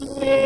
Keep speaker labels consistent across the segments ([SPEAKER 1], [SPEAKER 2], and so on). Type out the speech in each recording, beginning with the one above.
[SPEAKER 1] Yeah.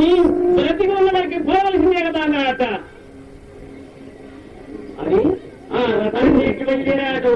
[SPEAKER 1] నీవు బ్రతికున్నదానికి పోవలసిందే కదా అన్నాడట అది? తండ్రి ఇక్కడ వెళ్ళాడు?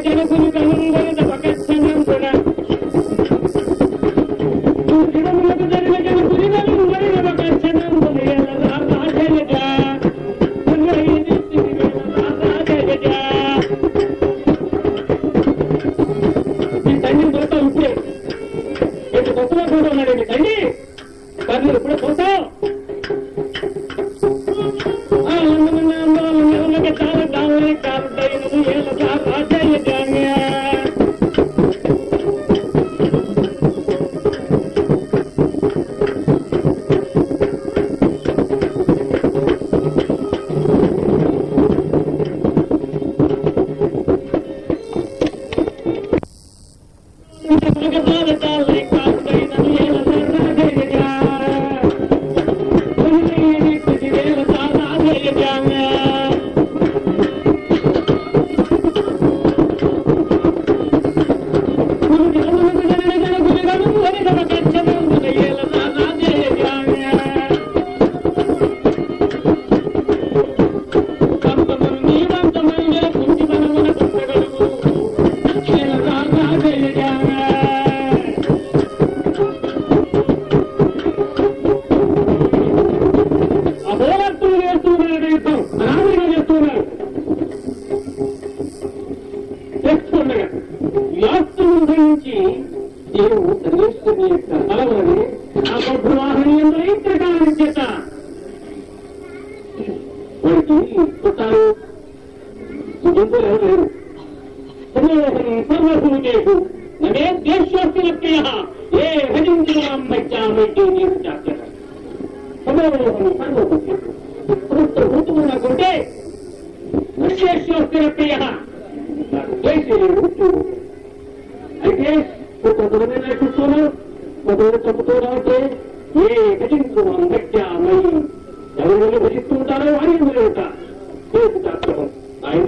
[SPEAKER 1] कहना शुरू करूँगा ఋతువుల కొట్టే విశేషోత్తర అయితే కొంతమంది చూస్తున్నాను కొంతమంది చంపుతూనే ఉంటే ఏ కటింపు అంబట్యామై ఎవరు వెళ్ళి భజిస్తుంటారో వారి ఉంటా ఆయన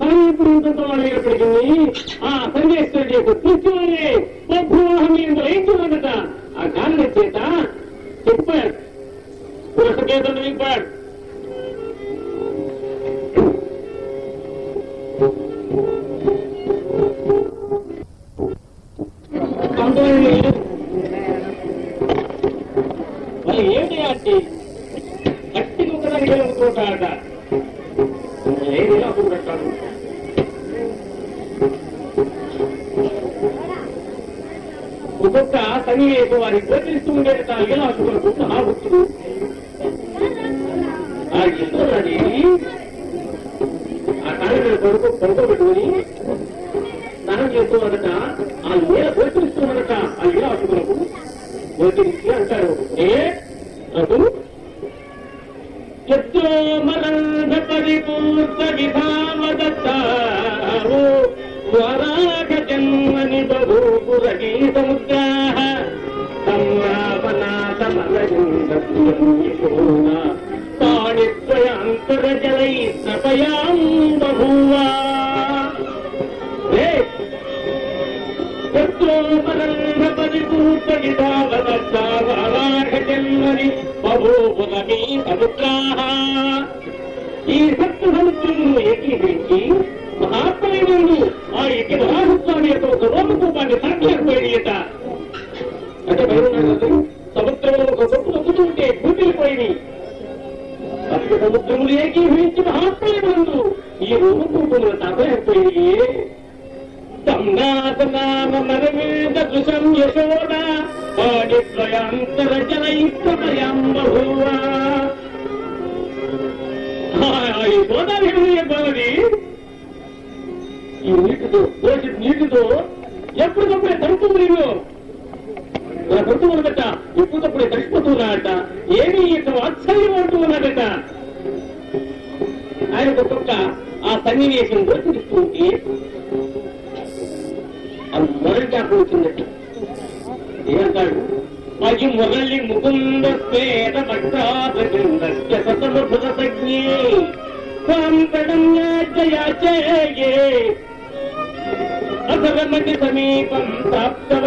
[SPEAKER 1] మరి ఇప్పుడు ఇంకొంత వాళ్ళు ఎప్పటికీ ఆ సందేశం చేసి కూర్చోవాలి ప్రభు మీద చూడట ఆ కారణం చేత చెప్పాడు పురసకేతను చెప్పాడు ఒక్కొక్క సన్నివేశం వారి గోచరిస్తూ ఉండేట ఇలా అసలు మహాభక్తుడు ఆ ఇంద్రుడి ఆ కాళ్ళ మీద పడుకో పడుకోబెట్టుకుని స్నానం చేస్తూ అనట ఆ నేల గోచరిస్తూ అనట ఆ ఇలా అటుకులకు గోచరించి అంటారు ఏ అటు అసరమతి సమీపం ప్రాప్తవచ్చాం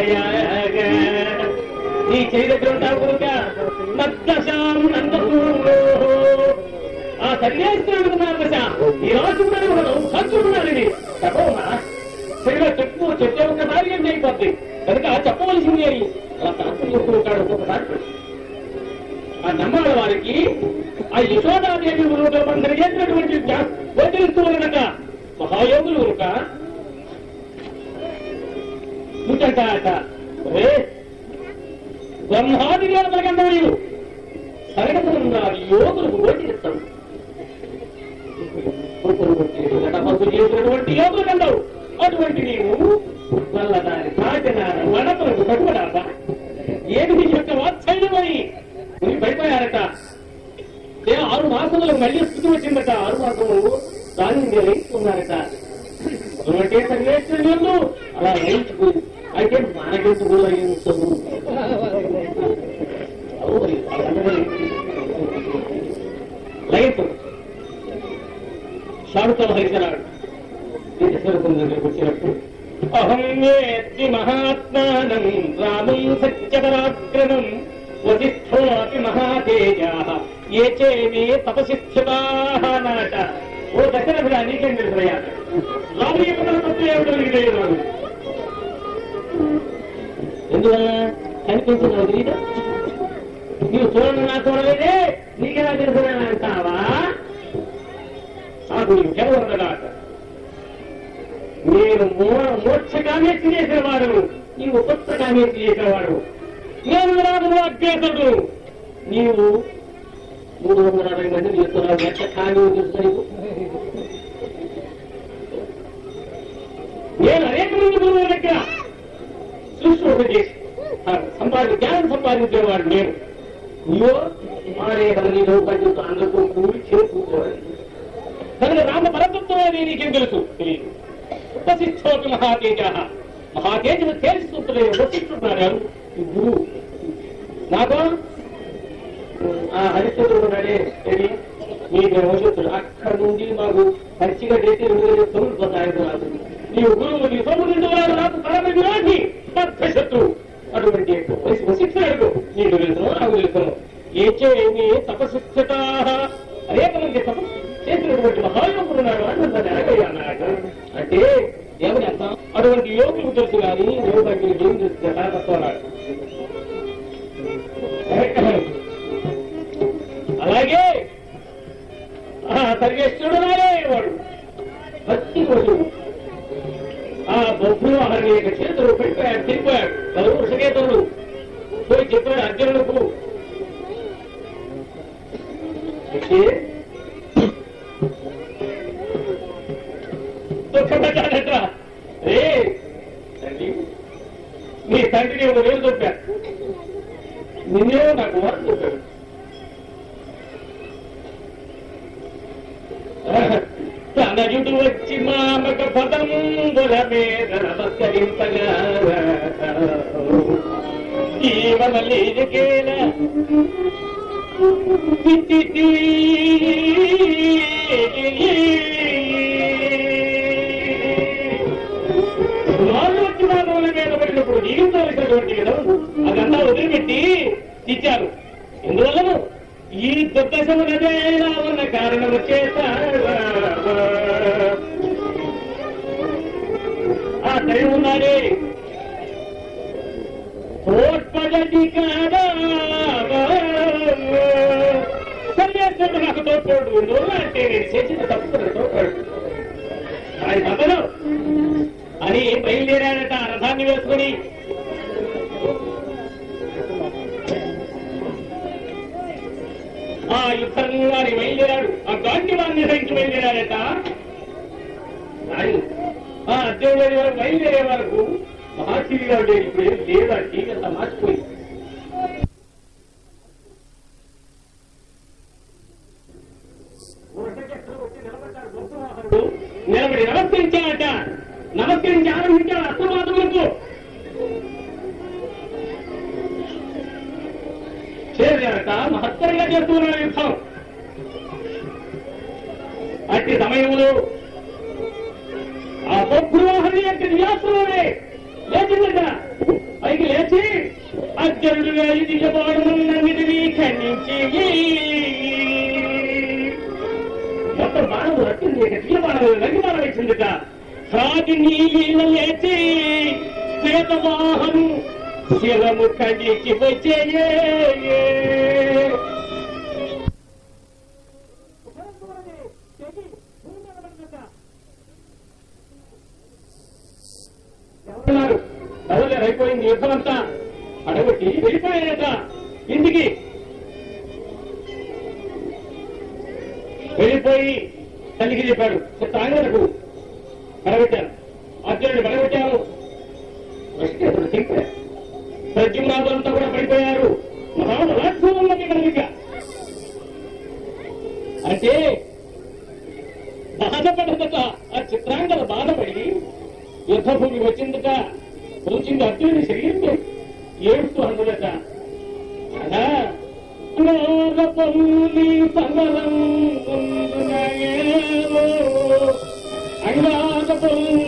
[SPEAKER 1] కథయాగ నీ చేయి దగ్గర ఉంటావు కనుక మద్దశాంనందకు ఆ సన్యాసిస్తున్నాడు దశ ఈ రాజు ఉన్నాడు మనం సంచుకున్నాడు ఇది సరిగా చెప్పు చెప్పే ఒక్కసారి ఏం అయిపోద్ది కనుక చెప్పవలసింది అని అలా శాస్త్రం చెప్తూ ఉంటాడు ఒక్కొక్కసారి ఆ నమ్మాల వారికి ఆ యశోదాదేవి గురువుతో కలిగేటటువంటి జరిగేటటువంటి ఉన్నట batata. నేను అనేక మంది గురువుల దగ్గర సృష్టి చేసి సంపాది జ్ఞానం సంపాదించేవాడు నేను. మారే కూడి కనుక రామ పరతత్వం అనేది నీకేం తెలుసు తెలియదు మహాతేజ. మహాతేజను గురువు ఆ హరిశ్చంద్రుడు ఉన్నాడే ఏది మీ అక్కడ నుండి మాకు పచ్చిగా చేసి రెండు వేల తొమ్మిది పోతాయి నీ గురువు నీ సోముడు వాడు నాకు పరమ విరోధి బద్ధ అటువంటి వశిక్షణకు నీకు వెళ్తాము నాకు వెళ్తాము ఏచే నీ తపశిక్షత అనేక మంది తపస్సు చేసినటువంటి మహాయోగుడు ఉన్నాడు అన్నది అడగయ్యన్నాడు అంటే ఎవరి అర్థం అటువంటి యోగులకు తెలుసు కానీ యోగానికి ఏం తెలుసు ఎలా తక్కువన్నాడు అలాగే సర్వేశ్వరుడు నాడే వాడు. భక్తి కోసం. ఆ బొబ్బులు అరవై యొక్క చేతులు పెట్టాడు తిరిపాడు పలువురు వృషకేతుడు పోయి చెప్పాడు ఇచ్చారు ఎందువల్ల ఈ దుర్దశమునదేలా ఉన్న కారణము చేత ఆ దైవం ఉన్నాడే తోడ్పడది కాదా? సన్యాసం నాకు తోడ్పడు ఎందువల్ల అంటే నేను చేసిన తప్పు తోడ్పడు ఆయన తప్పదు. అని బయలుదేరాడట రథాన్ని వేసుకుని ఆ యుద్ధంగాని బయలుదేరాడు ఆ గాంధీవాన్ని సహించి బయలుదేరాడట ఆయన ఆ అర్జునుడు గారు బయలుదేరే వరకు మహాశివి గారు లేడు ఇప్పుడు ఏం లేదు? ఆ టీవీ అంతా మార్చిపోయింది. చేరాడట మహత్తరంగా చేస్తున్నాడు యుద్ధం. అట్టి సమయంలో ఆ బొగ్గువాహని యొక్క నియాసంలోనే లేచిందట పైకి లేచి అర్జునుడుగా వేలి దిగబోడమున్నన్నిటినీ ఖండించి మొత్తం బాణము రట్టింది ఇక బాణం బాణము బాణం వేసిందిట. సాగి నీళ్ళ లేచి శ్వేతవాహను శివము ఖండించి వచ్చే ఎవరున్నారు అయిపోయింది యుద్ధం అంతా. అడగొట్టి వెళ్ళిపోయాడట ఇంటికి. వెళ్ళిపోయి తల్లికి చెప్పాడు తాగలకు కడబెట్టాను అర్జునుడు కడబెట్టాను వృష్ణేశ్వరుడు కూడా పడిపోయారు. మహాబలాత్సం ఉన్నది అంటే బాధపడదట. ఆ చిత్రాంగద బాధపడి యుద్ధభూమి వచ్చిందట. వచ్చింది అర్జునుడి శరీరం ఏడుస్తూ అందులట అలా లోకపల్లి అంగారపల్లి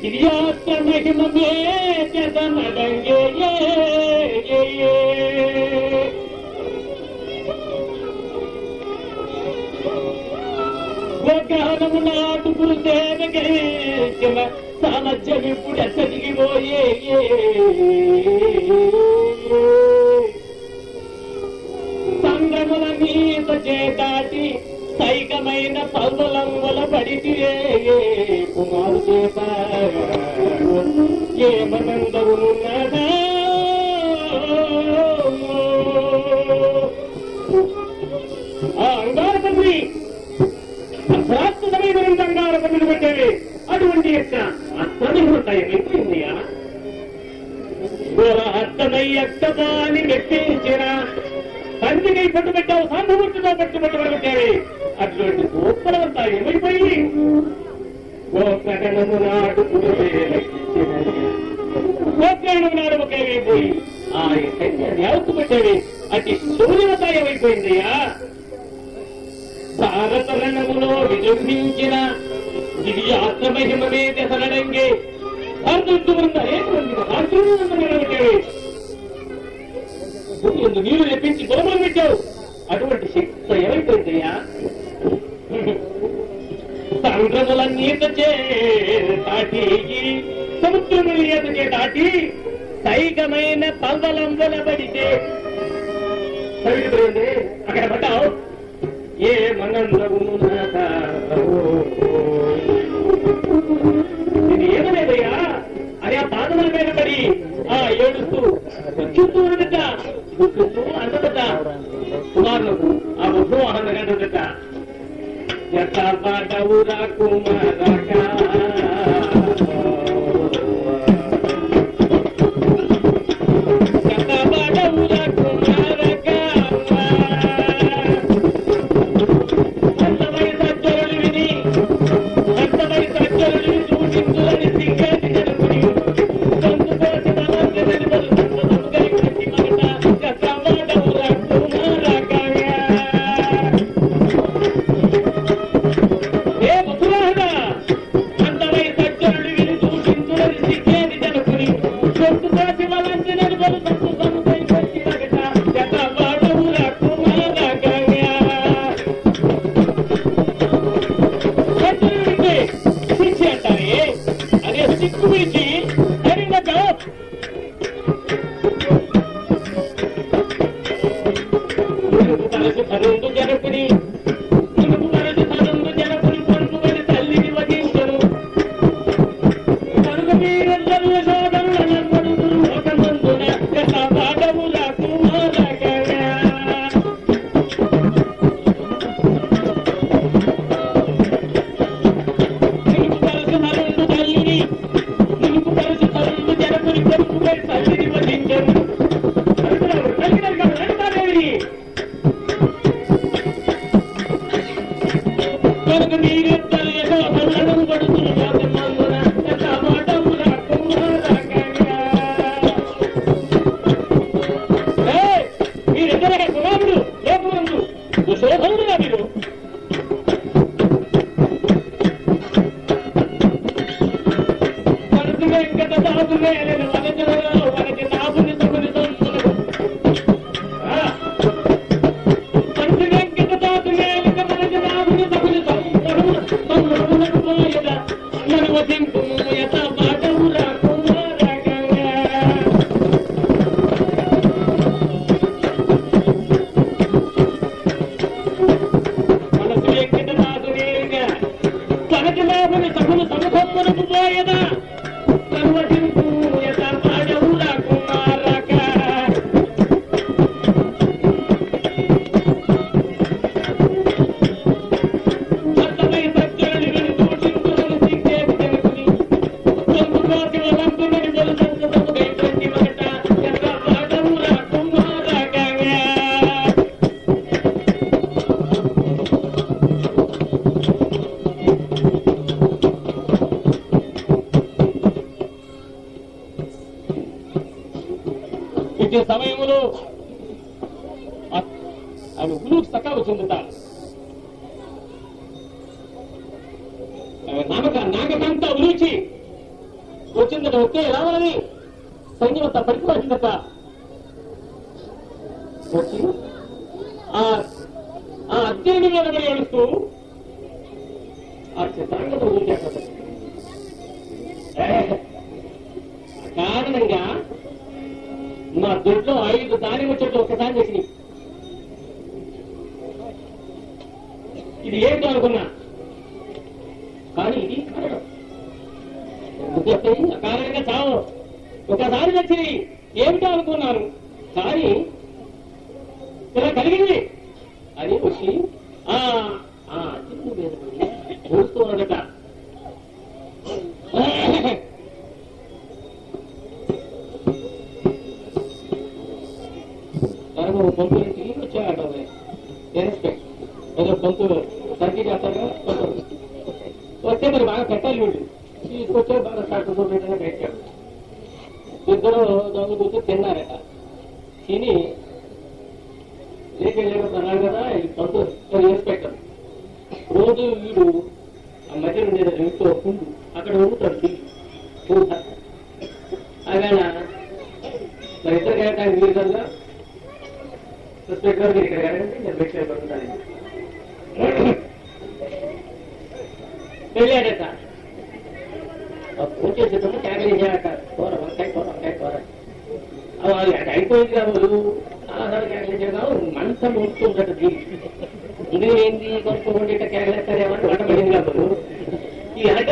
[SPEAKER 1] గిరియాస్త్ర మహిమమే జగనడంగే నాటుకులు సేవకరించిన సామర్థ్యం ఇప్పుడు ఎక్కడికి పోయే సంగముల మీద చేదాటి సైకమైన పల్వలంబల పడితిరే కుమారు చేత? ఏమనందవునున్నదా ఆ అంగారపల్లి అర్ధాత్మకమైన అంగారపల్లిని పెట్టేవి. అటువంటి యొక్క అత్తని అర్థమిగుతాయి అయిపోయిందియా అర్థమయ్యక్కపాని మెప్పించిన తండ్రిని పట్టుబెట్టావు పెట్టావు సాంభవృత్తితో పట్టు అటువంటి గోపలంతా ఏమైపోయి గోకరణము నాడు గోకరణము నాడు ఒకేమైపోయి ఆ సైన్యాన్ని అవత్తు పెట్టేవి అతి సూర్యత ఏమైపోయిందయ్యా భారతరణములో విజృంభించిన దివ్య ఆత్మమహిమ మీద సరణంగి భారతృంద ఎందు నీరు తెప్పించి గోమలు పెట్టావు. అటువంటి శక్తి ఏమైపోయిందయ్యా సంద్రములన్నీ చే దాటి సముద్రములు ఎదుటే దాటి సైకమైన పల్వలం వెలబడితే అక్కడ పడ్డావు? ఏ మనందరూ ఇది ఏమలేదయ్యా? అది ఆ పాదముల మీద పడి ఆ ఏడుస్తూ చుట్టూ ఉండట చుట్టూ అందట కుమారులకు ఆ బొడ్డు ఆనందగంట Yatavada Ura maracá. Thank you. ఇటు సమయంలో ఆమె ఉలుకు సకాలు చెందుతారు నామక నాగకంతా ఉలిచి వచ్చిందట ఒకే రావాలని సైన్యమంతా పడిపోయిందట వచ్చి ఆ అత్యర్థి మీద పడి ఏడుస్తూ ఆ చిత్రాంగత ఉలిచేట కారణంగా మా దొడ్లో ఐదు దాని చెట్లు ఒకసారి చేసి ఇది ఏంటి అనుకున్నా కానీ ఇది కారణంగా చావు. ఒకసారి నచ్చింది. ఏమిటో అనుకున్నాను. కానీ ఇలా కలిగింది.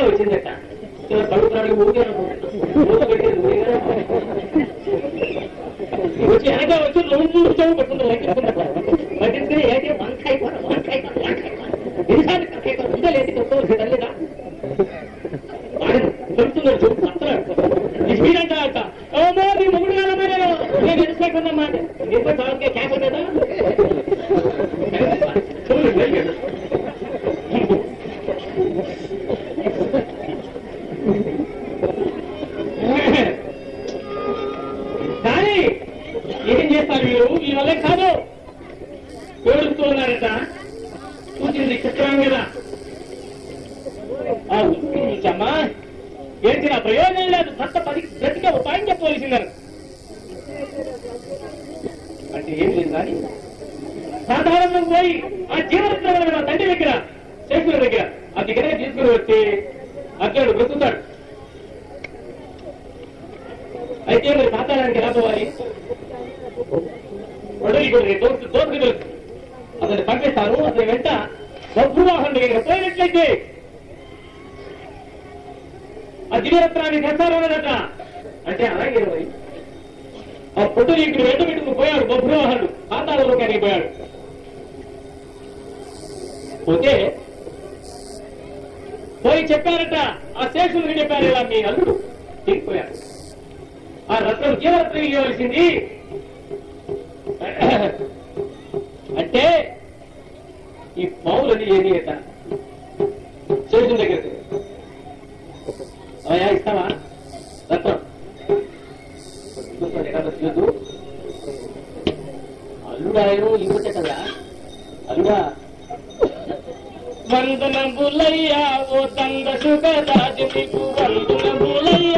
[SPEAKER 1] వచ్చిందట ఇలా కడుగుతాడు ఊరికే మూత పెట్టేది వచ్చి వెనక వచ్చి రెండు చెవు పట్టుకుంటారు liberté వందన బులయ్యా ఓ తంగ సుగరాజు మీకు వందన బులయ్యా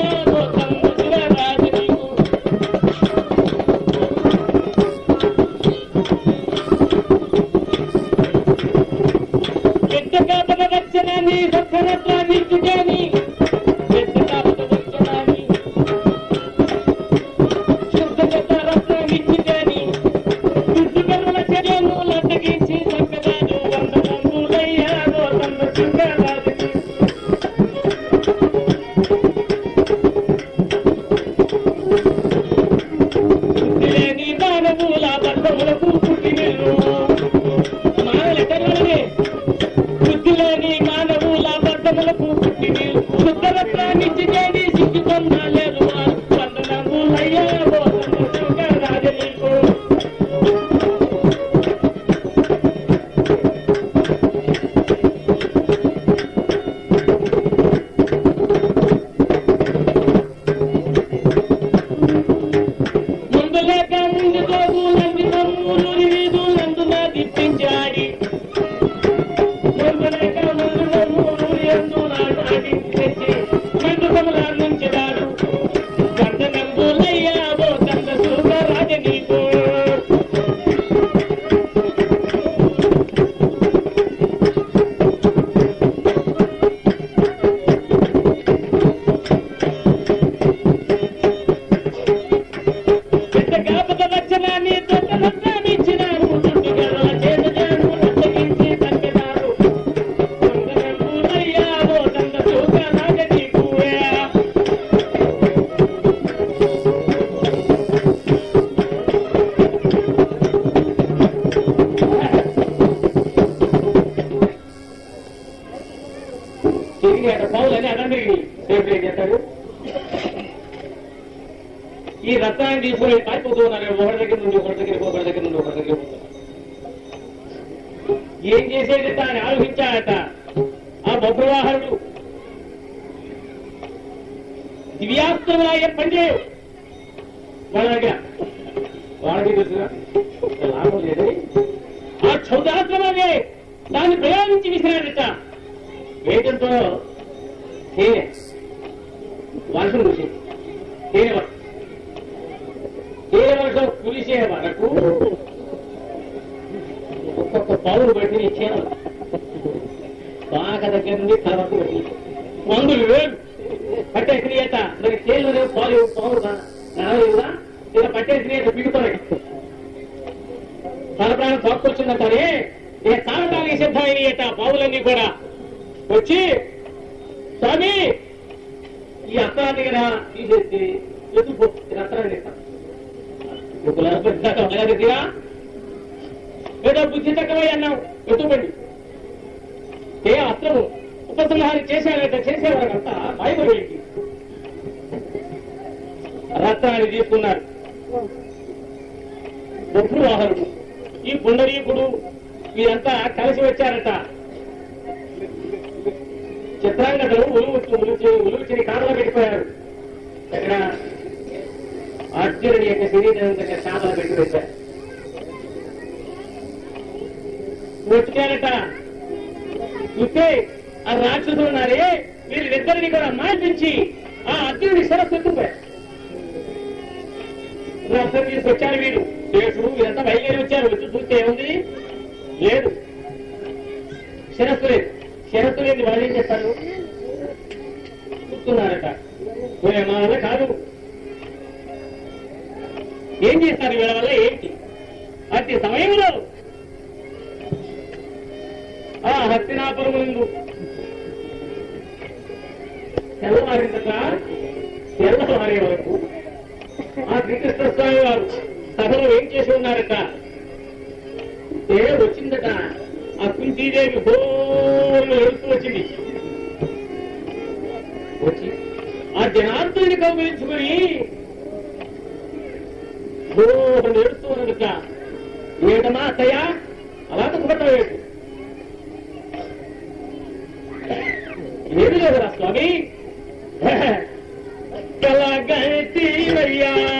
[SPEAKER 1] రత్నాన్ని తీసుకుని పారిపోతూ ఉన్నారు ఒకటి దగ్గర నుండి ఒకటి దగ్గర ఒకటి దగ్గర నుండి ఒకటి దగ్గర ఏం చేసేది అని ఆలోచించి సిద్ధమైనయట కూడా. వచ్చి స్వామి ఈ అస్త్రాన్ని కదా తీసేసి మార్పించి ఆ అర్జునుడి సరస్సు ఎత్తుపోయారు రథం తీసుకొచ్చారు వీరు శేషుడు వీరంతా బయలుదేరి వచ్చారు. వచ్చి చూస్తే ఏముంది? లేదు. శిరస్సు లేదు శిరస్సు లేదు వాళ్ళు ఏం చేస్తారు? చూస్తున్నారట మా వల్ల కాదు. ఏం చేస్తారు వీళ్ళ వల్ల? ఏంటి? అతి సమయంలో. ఆ హస్తినాపురం ముందు తెల్లవారిందట తెల్లవారే వరకు ఆ శ్రీకృష్ణ స్వామి వారు సభలో ఏం చేసి ఉన్నారట ఏ వచ్చిందట ఆ కుంతీదేవి హోలు ఎడుతూ వచ్చింది వచ్చి ఆ జనార్దుని కౌగిలించుకుని హోలు ఎడుతూ ఉన్నదట ఏటమా అత్తయ్య అలా దుఃఖపడలేదు ఏమి లేదురా స్వామి. कला गए थी भैया